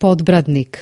Podbradnik.